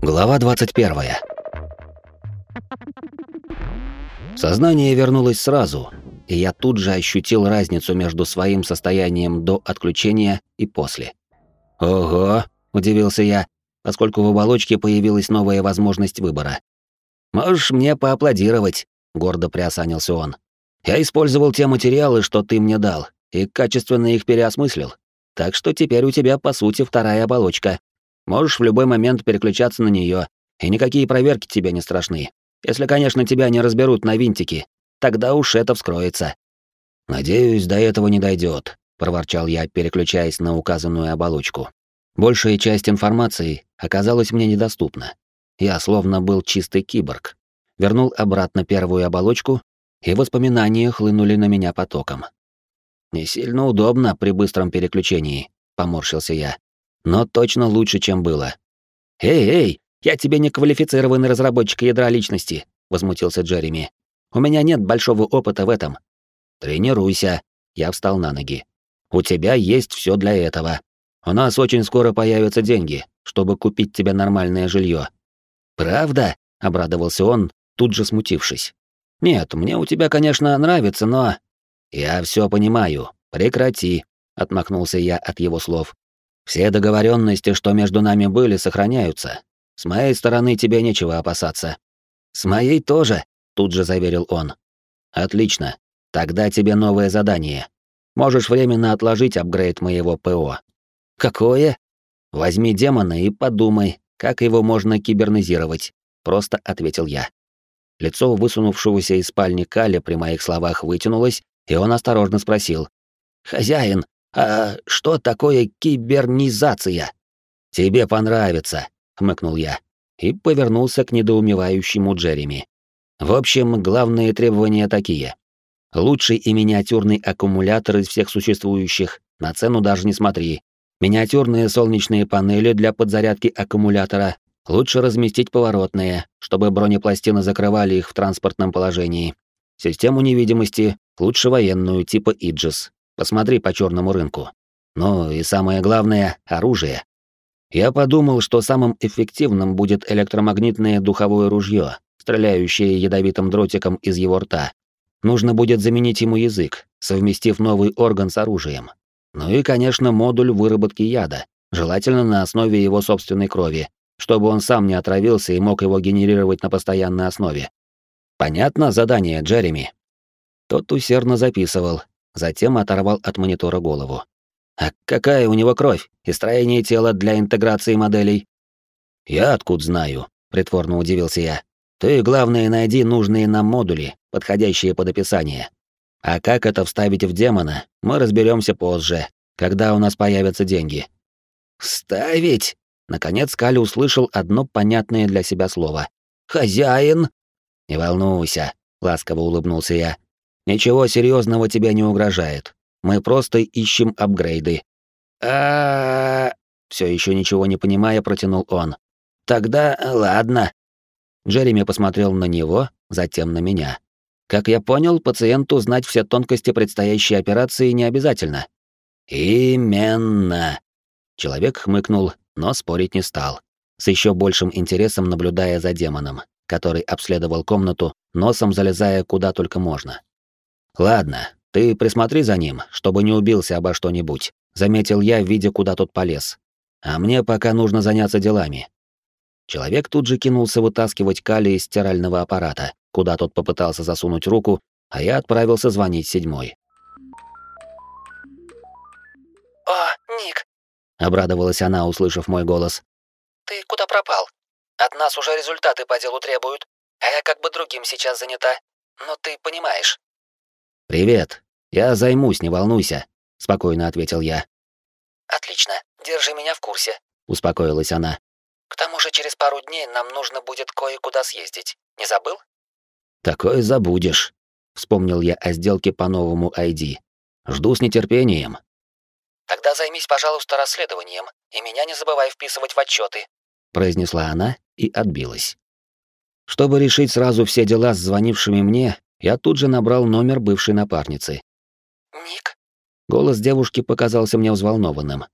Глава 21. Сознание вернулось сразу, и я тут же ощутил разницу между своим состоянием до отключения и после. «Ого!» — удивился я, поскольку в оболочке появилась новая возможность выбора. «Можешь мне поаплодировать», — гордо приосанился он. «Я использовал те материалы, что ты мне дал, и качественно их переосмыслил. Так что теперь у тебя, по сути, вторая оболочка. Можешь в любой момент переключаться на нее, и никакие проверки тебе не страшны. Если, конечно, тебя не разберут на винтики, тогда уж это вскроется. Надеюсь, до этого не дойдет, проворчал я, переключаясь на указанную оболочку. Большая часть информации оказалась мне недоступна. Я словно был чистый киборг. Вернул обратно первую оболочку, и воспоминания хлынули на меня потоком. Не сильно удобно при быстром переключении, поморщился я. Но точно лучше, чем было. Эй, эй, я тебе не квалифицированный разработчик ядра личности, возмутился Джереми. У меня нет большого опыта в этом. Тренируйся. Я встал на ноги. У тебя есть все для этого. У нас очень скоро появятся деньги, чтобы купить тебе нормальное жилье. Правда? обрадовался он, тут же смутившись. Нет, мне у тебя, конечно, нравится, но «Я все понимаю. Прекрати», — отмахнулся я от его слов. «Все договоренности, что между нами были, сохраняются. С моей стороны тебе нечего опасаться». «С моей тоже», — тут же заверил он. «Отлично. Тогда тебе новое задание. Можешь временно отложить апгрейд моего ПО». «Какое?» «Возьми демона и подумай, как его можно кибернизировать», — просто ответил я. Лицо высунувшегося из спальни Кали при моих словах вытянулось, и он осторожно спросил. «Хозяин, а что такое кибернизация?» «Тебе понравится», — хмыкнул я и повернулся к недоумевающему Джереми. «В общем, главные требования такие. Лучший и миниатюрный аккумулятор из всех существующих, на цену даже не смотри. Миниатюрные солнечные панели для подзарядки аккумулятора, лучше разместить поворотные, чтобы бронепластины закрывали их в транспортном положении. Систему невидимости, лучше военную, типа Иджис. Посмотри по черному рынку. Ну и самое главное — оружие. Я подумал, что самым эффективным будет электромагнитное духовое ружье, стреляющее ядовитым дротиком из его рта. Нужно будет заменить ему язык, совместив новый орган с оружием. Ну и, конечно, модуль выработки яда, желательно на основе его собственной крови, чтобы он сам не отравился и мог его генерировать на постоянной основе. Понятно задание, Джереми?» Тот усердно записывал, затем оторвал от монитора голову. «А какая у него кровь и строение тела для интеграции моделей?» «Я откуда знаю?» — притворно удивился я. «Ты, главное, найди нужные нам модули, подходящие под описание. А как это вставить в демона, мы разберемся позже, когда у нас появятся деньги». «Ставить?» Наконец Кали услышал одно понятное для себя слово. «Хозяин!» «Не волнуйся», — ласково улыбнулся я. «Ничего серьезного тебе не угрожает. Мы просто ищем апгрейды». а Все еще ничего не понимая, протянул он. «Тогда ладно». Джереми посмотрел на него, затем на меня. Как я понял, пациенту знать все тонкости предстоящей операции не обязательно. Именно. Человек хмыкнул, но спорить не стал, с еще большим интересом наблюдая за демоном который обследовал комнату, носом залезая куда только можно. «Ладно, ты присмотри за ним, чтобы не убился обо что-нибудь», — заметил я, видя, куда тот полез. «А мне пока нужно заняться делами». Человек тут же кинулся вытаскивать Кали из стирального аппарата, куда тот попытался засунуть руку, а я отправился звонить седьмой. «О, Ник!» — обрадовалась она, услышав мой голос. «Ты куда пропал?» От нас уже результаты по делу требуют, а я как бы другим сейчас занята. Но ты понимаешь». «Привет. Я займусь, не волнуйся», — спокойно ответил я. «Отлично. Держи меня в курсе», — успокоилась она. «К тому же через пару дней нам нужно будет кое-куда съездить. Не забыл?» «Такое забудешь», — вспомнил я о сделке по новому ID. «Жду с нетерпением». «Тогда займись, пожалуйста, расследованием, и меня не забывай вписывать в отчеты», — произнесла она и отбилась. Чтобы решить сразу все дела с звонившими мне, я тут же набрал номер бывшей напарницы. «Ник?» Голос девушки показался мне взволнованным.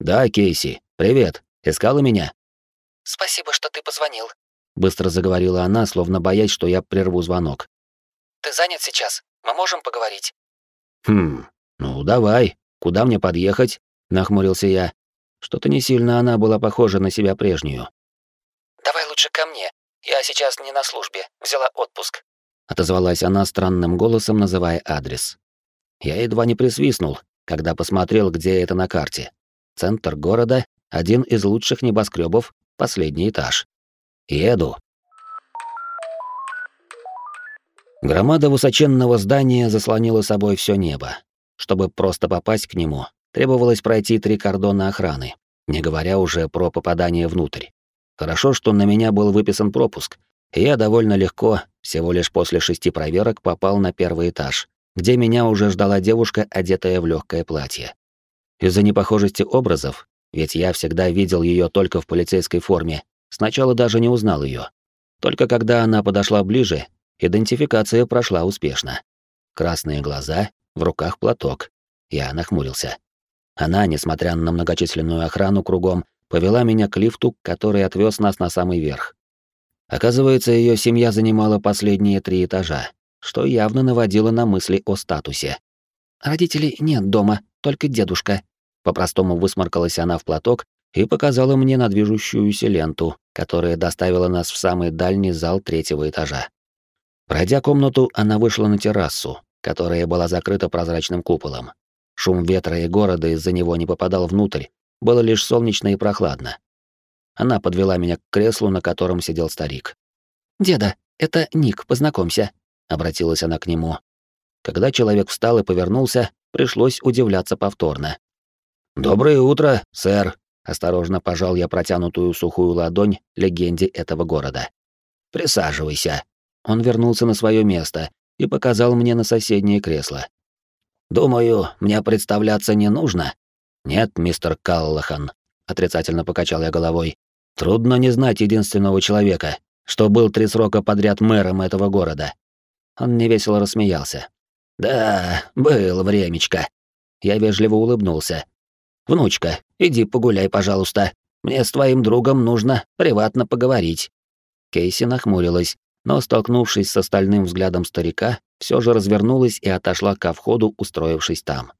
«Да, Кейси, привет. Искала меня?» «Спасибо, что ты позвонил», — быстро заговорила она, словно боясь, что я прерву звонок. «Ты занят сейчас? Мы можем поговорить?» «Хм, ну давай. Куда мне подъехать?» — нахмурился я. Что-то не сильно она была похожа на себя прежнюю. «Давай лучше ко мне. Я сейчас не на службе. Взяла отпуск». Отозвалась она странным голосом, называя адрес. Я едва не присвистнул, когда посмотрел, где это на карте. Центр города, один из лучших небоскребов, последний этаж. Еду. Громада высоченного здания заслонила собой все небо. Чтобы просто попасть к нему, требовалось пройти три кордона охраны, не говоря уже про попадание внутрь. Хорошо, что на меня был выписан пропуск, я довольно легко, всего лишь после шести проверок, попал на первый этаж, где меня уже ждала девушка, одетая в легкое платье. Из-за непохожести образов, ведь я всегда видел ее только в полицейской форме, сначала даже не узнал ее. Только когда она подошла ближе, идентификация прошла успешно. Красные глаза, в руках платок. Я нахмурился. Она, несмотря на многочисленную охрану кругом, повела меня к лифту, который отвез нас на самый верх. Оказывается, ее семья занимала последние три этажа, что явно наводило на мысли о статусе. «Родителей нет дома, только дедушка», — по-простому высморкалась она в платок и показала мне на ленту, которая доставила нас в самый дальний зал третьего этажа. Пройдя комнату, она вышла на террасу, которая была закрыта прозрачным куполом. Шум ветра и города из-за него не попадал внутрь, было лишь солнечно и прохладно. Она подвела меня к креслу, на котором сидел старик. «Деда, это Ник, познакомься», — обратилась она к нему. Когда человек встал и повернулся, пришлось удивляться повторно. «Доброе утро, сэр», — осторожно пожал я протянутую сухую ладонь легенде этого города. «Присаживайся». Он вернулся на свое место и показал мне на соседнее кресло. «Думаю, мне представляться не нужно?» «Нет, мистер Каллахан», — отрицательно покачал я головой. «Трудно не знать единственного человека, что был три срока подряд мэром этого города». Он невесело рассмеялся. «Да, был времечко». Я вежливо улыбнулся. «Внучка, иди погуляй, пожалуйста. Мне с твоим другом нужно приватно поговорить». Кейси нахмурилась, но, столкнувшись с остальным взглядом старика, все же развернулась и отошла ко входу, устроившись там.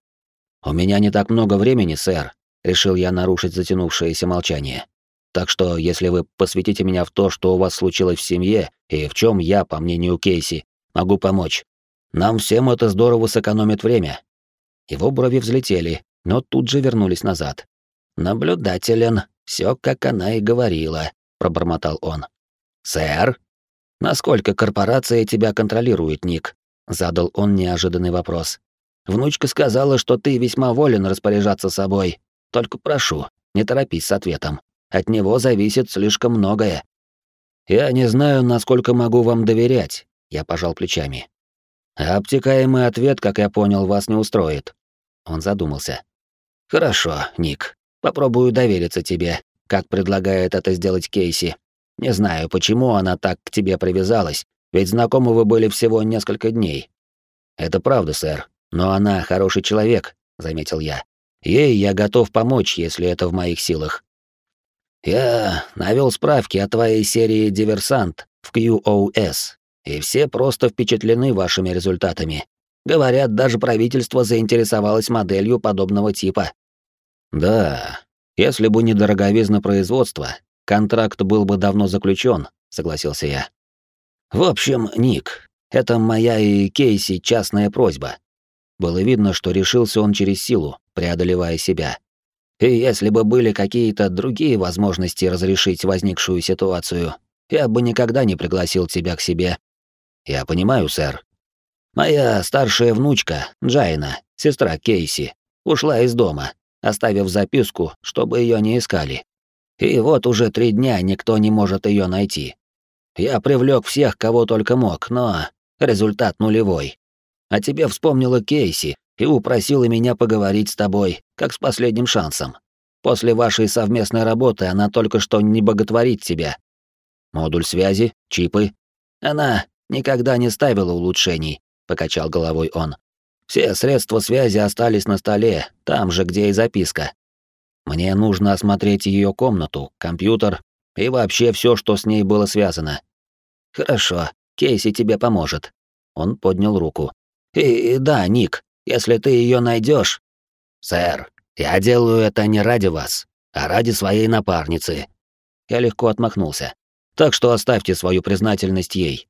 «У меня не так много времени, сэр», — решил я нарушить затянувшееся молчание. «Так что, если вы посвятите меня в то, что у вас случилось в семье, и в чем я, по мнению Кейси, могу помочь, нам всем это здорово сэкономит время». Его брови взлетели, но тут же вернулись назад. «Наблюдателен, все как она и говорила», — пробормотал он. «Сэр?» «Насколько корпорация тебя контролирует, Ник?» — задал он неожиданный вопрос. «Внучка сказала, что ты весьма волен распоряжаться собой. Только прошу, не торопись с ответом. От него зависит слишком многое». «Я не знаю, насколько могу вам доверять», — я пожал плечами. «А обтекаемый ответ, как я понял, вас не устроит». Он задумался. «Хорошо, Ник. Попробую довериться тебе, как предлагает это сделать Кейси. Не знаю, почему она так к тебе привязалась, ведь знакомы вы были всего несколько дней. Это правда, сэр, но она хороший человек, заметил я. Ей я готов помочь, если это в моих силах. Я навел справки о твоей серии «Диверсант» в QOS, и все просто впечатлены вашими результатами. Говорят, даже правительство заинтересовалось моделью подобного типа. Да, если бы не дороговизна производства, Контракт был бы давно заключен, согласился я. В общем, Ник, это моя и Кейси частная просьба. Было видно, что решился он через силу, преодолевая себя. И если бы были какие-то другие возможности разрешить возникшую ситуацию, я бы никогда не пригласил тебя к себе. Я понимаю, сэр. Моя старшая внучка, Джайна, сестра Кейси, ушла из дома, оставив записку, чтобы ее не искали. И вот уже три дня никто не может ее найти. Я привлек всех, кого только мог, но результат нулевой. А тебе вспомнила Кейси и упросила меня поговорить с тобой, как с последним шансом. После вашей совместной работы она только что не боготворит тебя. Модуль связи, чипы. Она никогда не ставила улучшений, покачал головой он. Все средства связи остались на столе, там же, где и записка. Мне нужно осмотреть ее комнату, компьютер и вообще все, что с ней было связано. Хорошо, Кейси тебе поможет. Он поднял руку. И, да, Ник, если ты ее найдешь. Сэр, я делаю это не ради вас, а ради своей напарницы. Я легко отмахнулся. Так что оставьте свою признательность ей.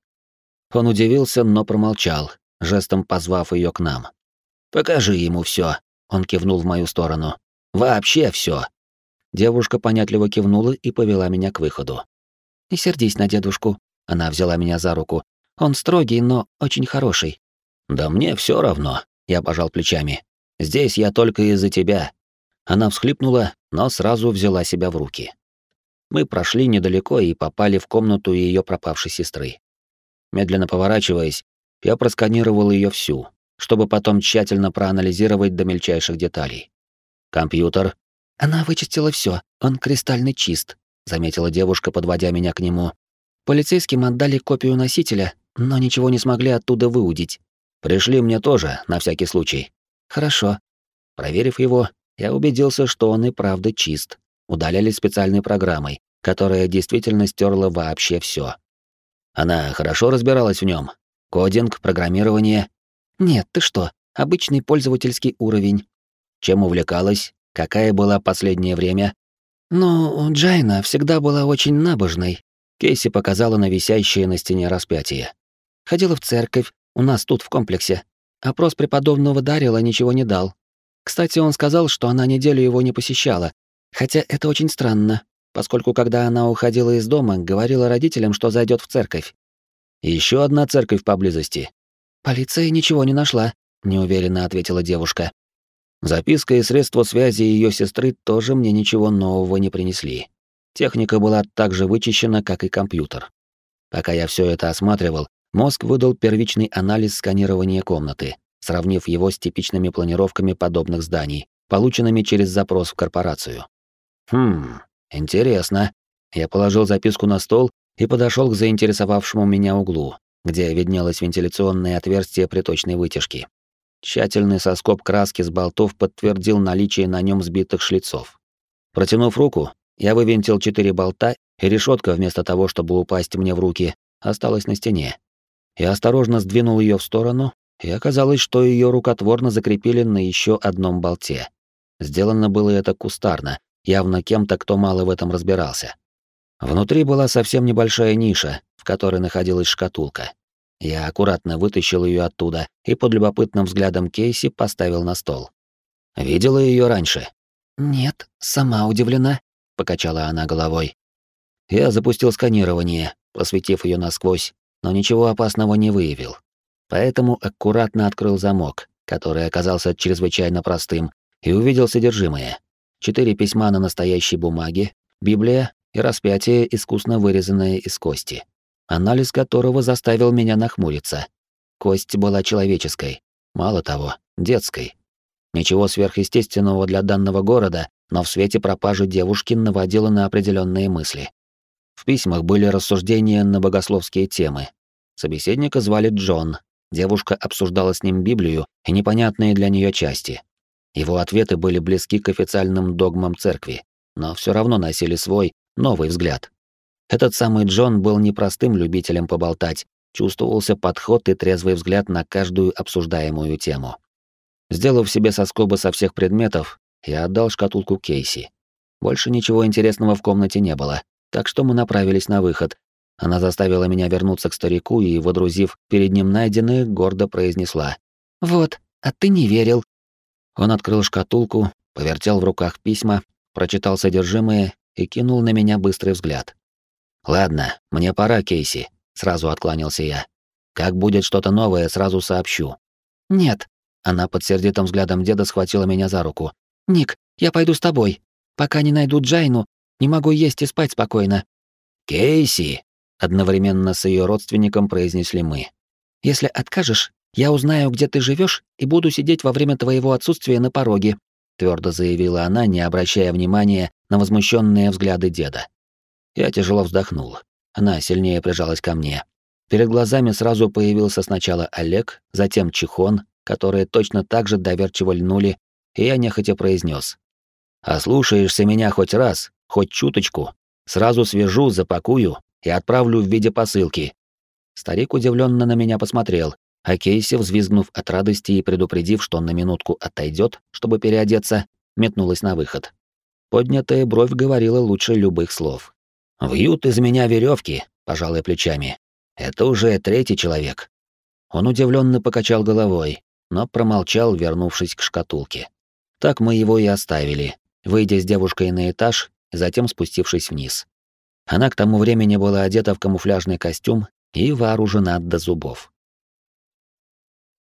Он удивился, но промолчал, жестом позвав ее к нам. Покажи ему все. Он кивнул в мою сторону. Вообще все. Девушка понятливо кивнула и повела меня к выходу. «Не сердись на дедушку». Она взяла меня за руку. «Он строгий, но очень хороший». «Да мне все равно», — я пожал плечами. «Здесь я только из-за тебя». Она всхлипнула, но сразу взяла себя в руки. Мы прошли недалеко и попали в комнату ее пропавшей сестры. Медленно поворачиваясь, я просканировал ее всю, чтобы потом тщательно проанализировать до мельчайших деталей. Компьютер. Она вычистила все, он кристально чист, заметила девушка, подводя меня к нему. Полицейским отдали копию носителя, но ничего не смогли оттуда выудить. Пришли мне тоже, на всякий случай. Хорошо. Проверив его, я убедился, что он и правда чист. Удаляли специальной программой, которая действительно стерла вообще все. Она хорошо разбиралась в нем. Кодинг, программирование. Нет, ты что? Обычный пользовательский уровень. Чем увлекалась? Какая была последнее время? Ну, Джайна всегда была очень набожной. Кейси показала на висящее на стене распятие. Ходила в церковь, у нас тут в комплексе. Опрос преподобного Дарила ничего не дал. Кстати, он сказал, что она неделю его не посещала. Хотя это очень странно, поскольку когда она уходила из дома, говорила родителям, что зайдет в церковь. Еще одна церковь поблизости. Полиция ничего не нашла, неуверенно ответила девушка. Записка и средства связи ее сестры тоже мне ничего нового не принесли. Техника была так же вычищена, как и компьютер. Пока я все это осматривал, мозг выдал первичный анализ сканирования комнаты, сравнив его с типичными планировками подобных зданий, полученными через запрос в корпорацию. Хм, интересно. Я положил записку на стол и подошел к заинтересовавшему меня углу, где виднелось вентиляционное отверстие приточной вытяжки. Тщательный соскоб краски с болтов подтвердил наличие на нем сбитых шлицов. Протянув руку, я вывинтил четыре болта, и решетка, вместо того, чтобы упасть мне в руки, осталась на стене. Я осторожно сдвинул ее в сторону, и оказалось, что ее рукотворно закрепили на еще одном болте. Сделано было это кустарно, явно кем-то, кто мало в этом разбирался. Внутри была совсем небольшая ниша, в которой находилась шкатулка. Я аккуратно вытащил ее оттуда и под любопытным взглядом Кейси поставил на стол. Видела ее раньше? Нет, сама удивлена, покачала она головой. Я запустил сканирование, просветив ее насквозь, но ничего опасного не выявил. Поэтому аккуратно открыл замок, который оказался чрезвычайно простым, и увидел содержимое. Четыре письма на настоящей бумаге, Библия и распятие, искусно вырезанное из кости анализ которого заставил меня нахмуриться. Кость была человеческой, мало того, детской. Ничего сверхъестественного для данного города, но в свете пропажи девушки наводило на определенные мысли. В письмах были рассуждения на богословские темы. Собеседника звали Джон. Девушка обсуждала с ним Библию и непонятные для нее части. Его ответы были близки к официальным догмам церкви, но все равно носили свой, новый взгляд. Этот самый Джон был непростым любителем поболтать, чувствовался подход и трезвый взгляд на каждую обсуждаемую тему. Сделав себе соскобы со всех предметов, я отдал шкатулку Кейси. Больше ничего интересного в комнате не было, так что мы направились на выход. Она заставила меня вернуться к старику и, водрузив перед ним найденное, гордо произнесла. «Вот, а ты не верил». Он открыл шкатулку, повертел в руках письма, прочитал содержимое и кинул на меня быстрый взгляд. «Ладно, мне пора, Кейси», — сразу откланялся я. «Как будет что-то новое, сразу сообщу». «Нет». Она под сердитым взглядом деда схватила меня за руку. «Ник, я пойду с тобой. Пока не найду Джайну, не могу есть и спать спокойно». «Кейси!» — одновременно с ее родственником произнесли мы. «Если откажешь, я узнаю, где ты живешь, и буду сидеть во время твоего отсутствия на пороге», твердо заявила она, не обращая внимания на возмущенные взгляды деда. Я тяжело вздохнул. Она сильнее прижалась ко мне. Перед глазами сразу появился сначала Олег, затем Чихон, которые точно так же доверчиво льнули, и я нехотя произнес: А слушаешься меня хоть раз, хоть чуточку, сразу свяжу, запакую и отправлю в виде посылки. Старик удивленно на меня посмотрел, а Кейси, взвизгнув от радости и предупредив, что он на минутку отойдет, чтобы переодеться, метнулась на выход. Поднятая бровь говорила лучше любых слов. «Вьют из меня веревки, пожалуй, плечами. Это уже третий человек». Он удивленно покачал головой, но промолчал, вернувшись к шкатулке. Так мы его и оставили, выйдя с девушкой на этаж, затем спустившись вниз. Она к тому времени была одета в камуфляжный костюм и вооружена до зубов.